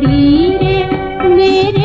चिड़ी रे मेरे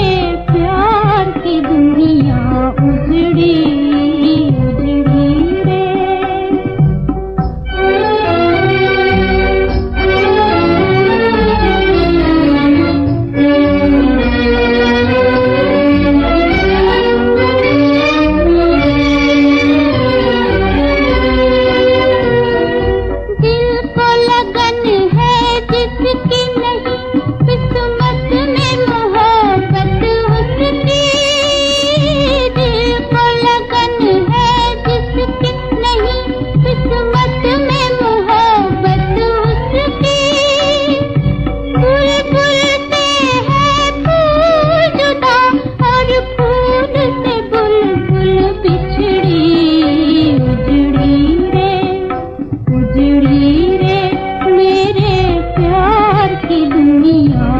Maria.